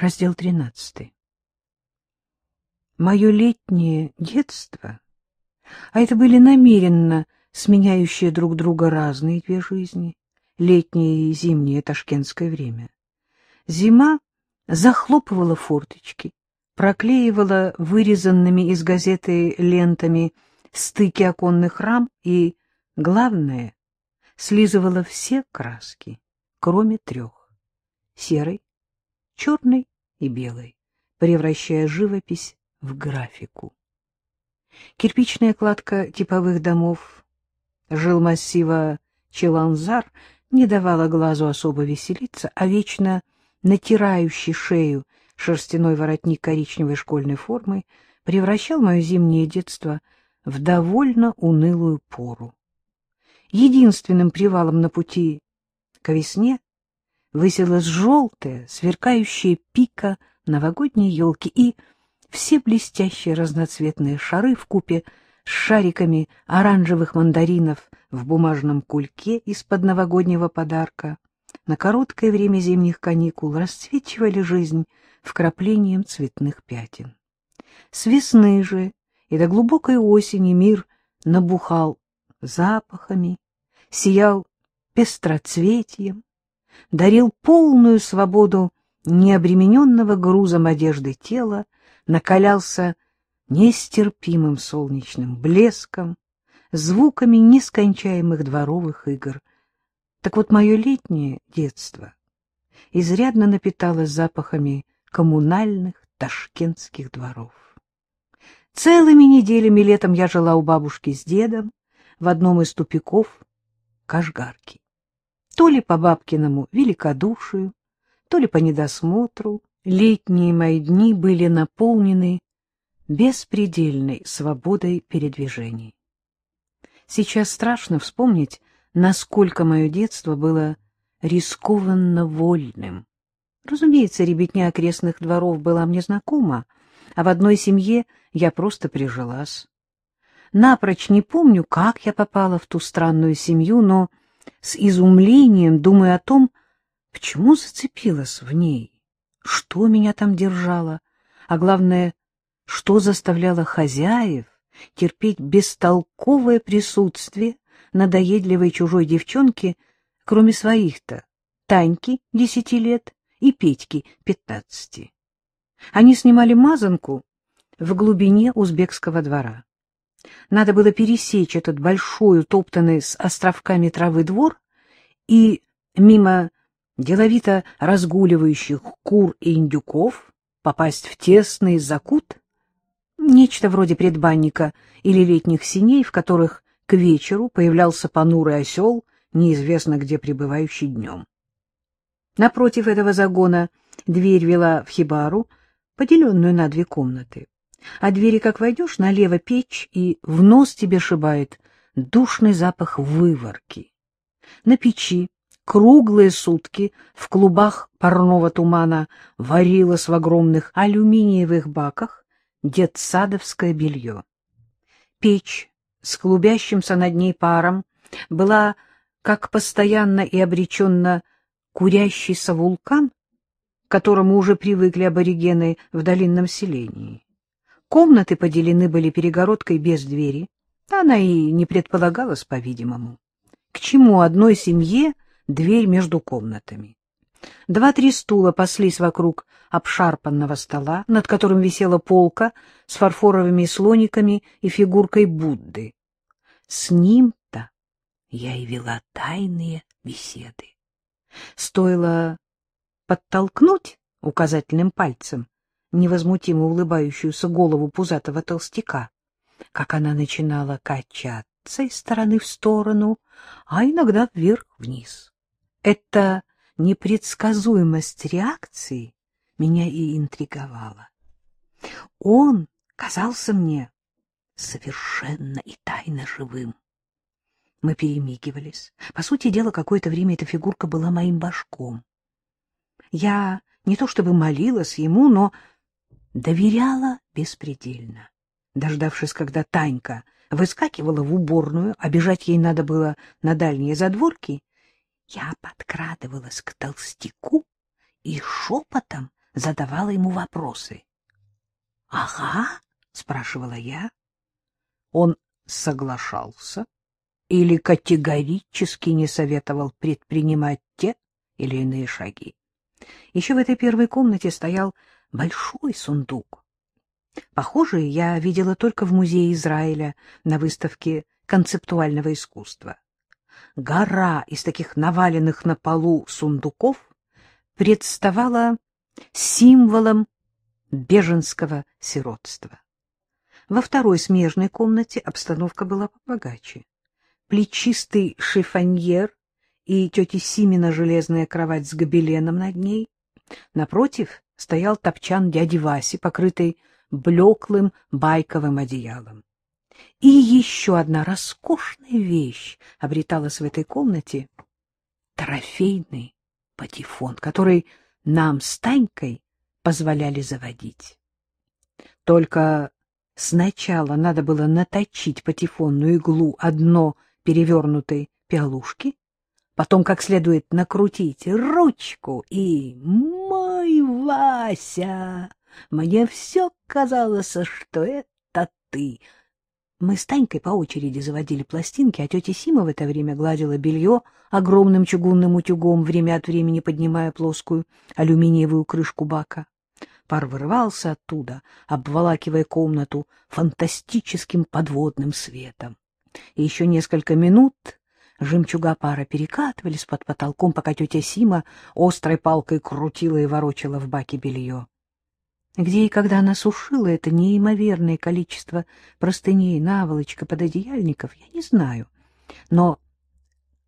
Раздел тринадцатый. Мое летнее детство, а это были намеренно сменяющие друг друга разные две жизни, летнее и зимнее ташкентское время. Зима захлопывала форточки, проклеивала вырезанными из газеты лентами стыки оконных рам и, главное, слизывала все краски, кроме трех — серой, черной и белой, превращая живопись в графику. Кирпичная кладка типовых домов жил массива Челанзар не давала глазу особо веселиться, а вечно натирающий шею шерстяной воротник коричневой школьной формы превращал мое зимнее детство в довольно унылую пору. Единственным привалом на пути к весне высилась желтая, сверкающая пика новогодней елки и все блестящие разноцветные шары в купе с шариками оранжевых мандаринов в бумажном кульке из-под новогоднего подарка на короткое время зимних каникул расцвечивали жизнь вкраплением цветных пятен. С весны же и до глубокой осени мир набухал запахами, сиял пестроцветием, дарил полную свободу необремененного грузом одежды тела, накалялся нестерпимым солнечным блеском, звуками нескончаемых дворовых игр. Так вот, мое летнее детство изрядно напиталось запахами коммунальных ташкентских дворов. Целыми неделями летом я жила у бабушки с дедом в одном из тупиков Кашгарки. То ли по бабкиному великодушию, то ли по недосмотру, летние мои дни были наполнены беспредельной свободой передвижений. Сейчас страшно вспомнить, насколько мое детство было рискованно вольным. Разумеется, ребятня окрестных дворов была мне знакома, а в одной семье я просто прижилась. Напрочь не помню, как я попала в ту странную семью, но с изумлением думаю о том, почему зацепилась в ней, что меня там держало, а главное, что заставляло хозяев терпеть бестолковое присутствие надоедливой чужой девчонки, кроме своих-то, Таньки, десяти лет, и Петьки, пятнадцати. Они снимали мазанку в глубине узбекского двора. Надо было пересечь этот большой, утоптанный с островками травы двор и мимо деловито разгуливающих кур и индюков попасть в тесный закут, нечто вроде предбанника или летних синей, в которых к вечеру появлялся понурый осел, неизвестно где пребывающий днем. Напротив этого загона дверь вела в хибару, поделенную на две комнаты. А двери, как войдешь, налево печь, и в нос тебе шибает душный запах выворки. На печи круглые сутки в клубах парного тумана варилось в огромных алюминиевых баках детсадовское белье. Печь с клубящимся над ней паром была, как постоянно и обреченно курящийся вулкан, к которому уже привыкли аборигены в долинном селении. Комнаты поделены были перегородкой без двери, она и не предполагалась, по-видимому. К чему одной семье дверь между комнатами? Два-три стула паслись вокруг обшарпанного стола, над которым висела полка с фарфоровыми слониками и фигуркой Будды. С ним-то я и вела тайные беседы. Стоило подтолкнуть указательным пальцем невозмутимо улыбающуюся голову пузатого толстяка, как она начинала качаться из стороны в сторону, а иногда вверх-вниз. Эта непредсказуемость реакции меня и интриговала. Он казался мне совершенно и тайно живым. Мы перемигивались. По сути дела, какое-то время эта фигурка была моим башком. Я не то чтобы молилась ему, но доверяла беспредельно. Дождавшись, когда Танька выскакивала в уборную, а бежать ей надо было на дальние задворки, я подкрадывалась к толстяку и шепотом задавала ему вопросы. — Ага, — спрашивала я. Он соглашался или категорически не советовал предпринимать те или иные шаги. Еще в этой первой комнате стоял большой сундук. Похожие я видела только в Музее Израиля на выставке концептуального искусства. Гора из таких наваленных на полу сундуков представала символом беженского сиротства. Во второй смежной комнате обстановка была побогаче. Плечистый шифоньер и тети Симина железная кровать с гобеленом над ней. Напротив стоял топчан дяди Васи, покрытый блеклым байковым одеялом. И еще одна роскошная вещь обреталась в этой комнате — трофейный патефон, который нам с Танькой позволяли заводить. Только сначала надо было наточить патефонную иглу одно перевернутой пиалушки, потом как следует накрутить ручку и... Вася! Мне все казалось, что это ты. Мы с Танькой по очереди заводили пластинки, а тетя Сима в это время гладила белье огромным чугунным утюгом, время от времени поднимая плоскую алюминиевую крышку бака. Пар вырывался оттуда, обволакивая комнату фантастическим подводным светом. И еще несколько минут жемчуга пара перекатывались под потолком, пока тетя Сима острой палкой крутила и ворочала в баке белье. Где и когда она сушила это неимоверное количество простыней, наволочка, пододеяльников, я не знаю. Но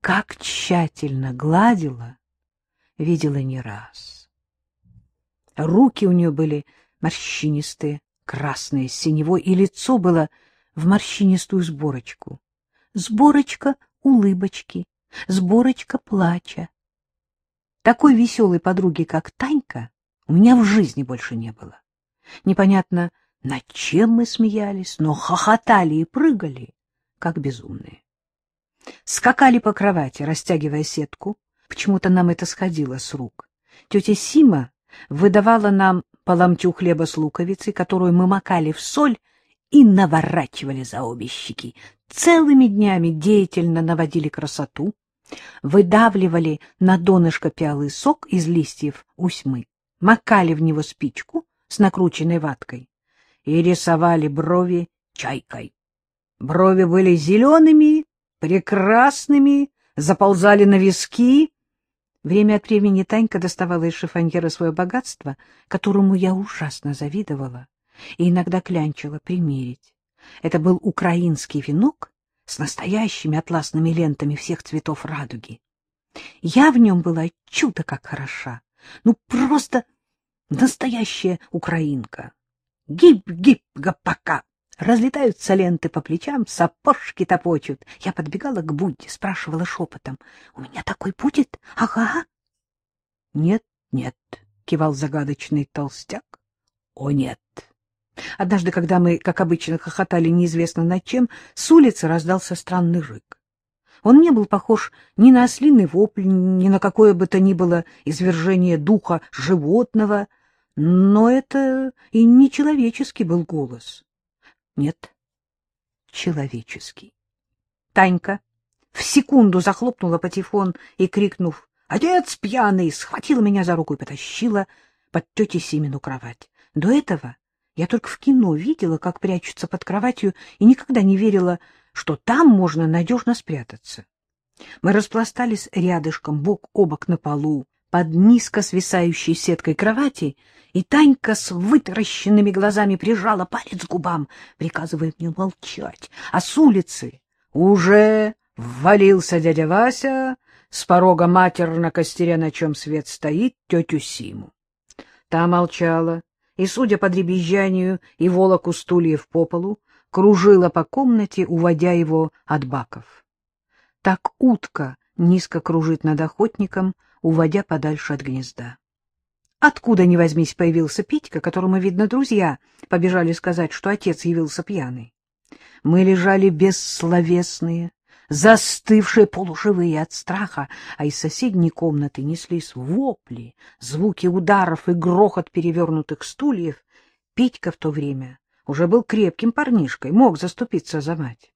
как тщательно гладила, видела не раз. Руки у нее были морщинистые, красные, синевой, и лицо было в морщинистую сборочку. Сборочка улыбочки, сборочка плача. Такой веселой подруги, как Танька, у меня в жизни больше не было. Непонятно, над чем мы смеялись, но хохотали и прыгали, как безумные. Скакали по кровати, растягивая сетку. Почему-то нам это сходило с рук. Тетя Сима выдавала нам по ломтю хлеба с луковицей, которую мы макали в соль и наворачивали за обе щеки. Целыми днями деятельно наводили красоту, выдавливали на донышко пиалы сок из листьев усьмы макали в него спичку с накрученной ваткой и рисовали брови чайкой. Брови были зелеными, прекрасными, заползали на виски. Время от времени Танька доставала из шифоньера свое богатство, которому я ужасно завидовала, и иногда клянчила примерить. Это был украинский венок с настоящими атласными лентами всех цветов радуги. Я в нем была чудо как хороша. Ну, просто настоящая украинка. Гип-гип-гапака! Разлетаются ленты по плечам, сапожки топочут. Я подбегала к Будде, спрашивала шепотом. — У меня такой будет? Ага. — Нет, нет, — кивал загадочный толстяк. — О, нет. Однажды, когда мы, как обычно, хохотали неизвестно над чем, с улицы раздался странный рык. Он не был похож ни на ослиный вопль, ни на какое бы то ни было извержение духа животного, но это и не человеческий был голос. Нет, человеческий. Танька в секунду захлопнула патефон и, крикнув «Отец пьяный!», схватила меня за руку и потащила под тети Симину кровать. До этого я только в кино видела, как прячутся под кроватью, и никогда не верила, что там можно надежно спрятаться. Мы распластались рядышком, бок о бок на полу, под низко свисающей сеткой кровати, и Танька с вытаращенными глазами прижала палец к губам, приказывая мне молчать. А с улицы уже ввалился дядя Вася, с порога матерно костеря, на чем свет стоит, тетю Симу. Та молчала, и, судя по дребезжанию и волоку стульев по полу, кружила по комнате, уводя его от баков. Так утка низко кружит над охотником, уводя подальше от гнезда. Откуда ни возьмись появился Петька, которому, видно, друзья побежали сказать, что отец явился пьяный. Мы лежали бессловесные, застывшие полуживые от страха, а из соседней комнаты неслись вопли, звуки ударов и грохот перевернутых стульев. Петька в то время уже был крепким парнишкой, мог заступиться за мать.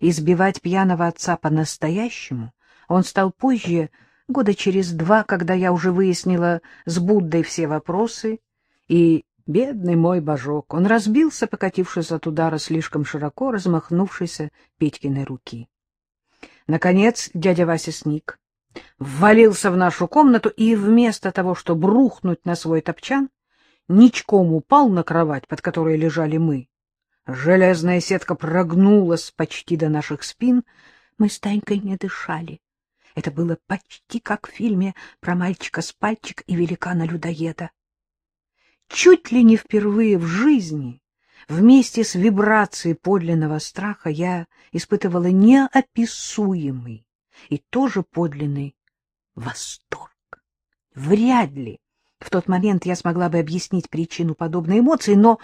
Избивать пьяного отца по-настоящему он стал позже, года через два, когда я уже выяснила с Буддой все вопросы, и, бедный мой божок, он разбился, покатившись от удара слишком широко размахнувшейся Петькиной руки. Наконец дядя Вася сник, ввалился в нашу комнату и вместо того, чтобы рухнуть на свой топчан, ничком упал на кровать, под которой лежали мы. Железная сетка прогнулась почти до наших спин. Мы с Танькой не дышали. Это было почти как в фильме про мальчика с пальчик и великана-людоеда. Чуть ли не впервые в жизни вместе с вибрацией подлинного страха я испытывала неописуемый и тоже подлинный восторг. Вряд ли в тот момент я смогла бы объяснить причину подобной эмоции, но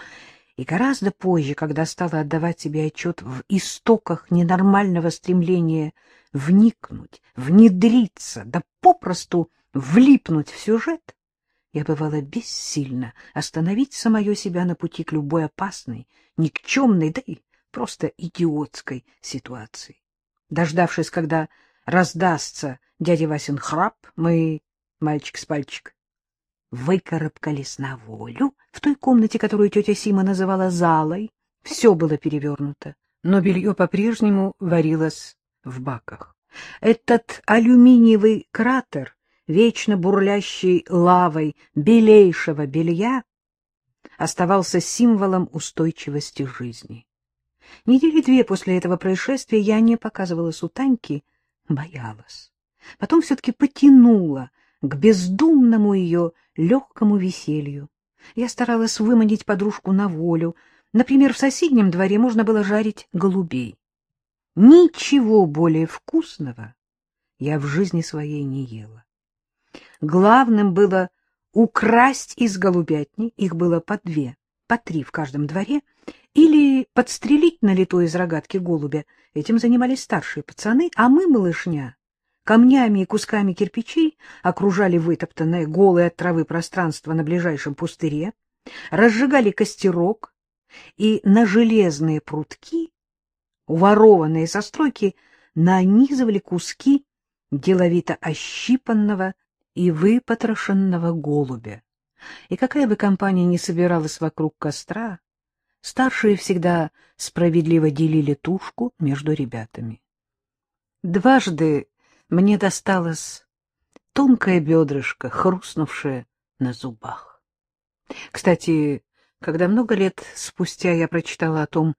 и гораздо позже, когда стала отдавать себе отчет в истоках ненормального стремления вникнуть, внедриться, да попросту влипнуть в сюжет, я бывала бессильна остановить самое себя на пути к любой опасной, никчемной, да и просто идиотской ситуации. Дождавшись, когда раздастся дядя Васин храп, мы, мальчик с пальчик, выкарабкались на волю в той комнате, которую тетя Сима называла залой. Все было перевернуто, но белье по-прежнему варилось в баках. Этот алюминиевый кратер вечно бурлящей лавой белейшего белья, оставался символом устойчивости жизни. Недели две после этого происшествия я не показывалась у Таньки, боялась. Потом все-таки потянула к бездумному ее легкому веселью. Я старалась выманить подружку на волю. Например, в соседнем дворе можно было жарить голубей. Ничего более вкусного я в жизни своей не ела. Главным было украсть из голубятни, их было по две, по три в каждом дворе, или подстрелить на лето из рогатки голубя. Этим занимались старшие пацаны, а мы, малышня, камнями и кусками кирпичей окружали вытоптанное голое от травы пространство на ближайшем пустыре, разжигали костерок и на железные прутки, уворованные со стройки, нанизывали куски деловито ощипанного и выпотрошенного голубя. И какая бы компания ни собиралась вокруг костра, старшие всегда справедливо делили тушку между ребятами. Дважды мне досталось тонкое бедрышко, хрустнувшее на зубах. Кстати, когда много лет спустя я прочитала о том,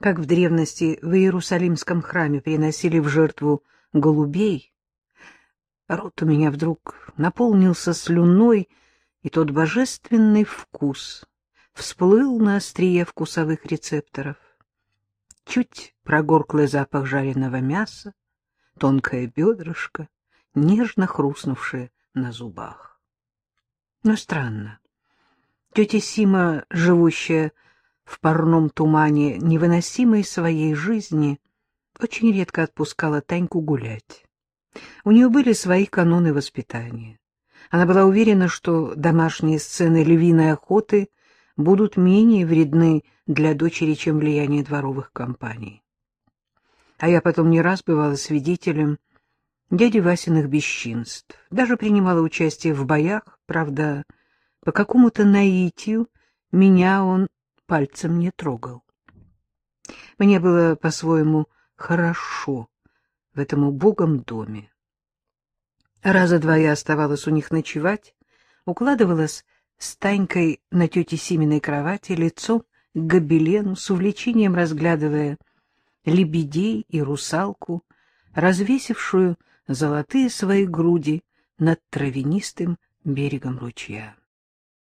как в древности в Иерусалимском храме приносили в жертву голубей, Рот у меня вдруг наполнился слюной, и тот божественный вкус всплыл на острие вкусовых рецепторов. Чуть прогорклый запах жареного мяса, тонкое бедрышко, нежно хрустнувшее на зубах. Но странно. Тетя Сима, живущая в парном тумане невыносимой своей жизни, очень редко отпускала Таньку гулять. У нее были свои каноны воспитания. Она была уверена, что домашние сцены львиной охоты будут менее вредны для дочери, чем влияние дворовых компаний. А я потом не раз бывала свидетелем дяди Васиных бесчинств, даже принимала участие в боях, правда, по какому-то наитию меня он пальцем не трогал. Мне было по-своему хорошо в этом убогом доме. Раза два я оставалась у них ночевать, укладывалась с Танькой на тете Симиной кровати, лицом к гобелену, с увлечением разглядывая лебедей и русалку, развесившую золотые свои груди над травянистым берегом ручья.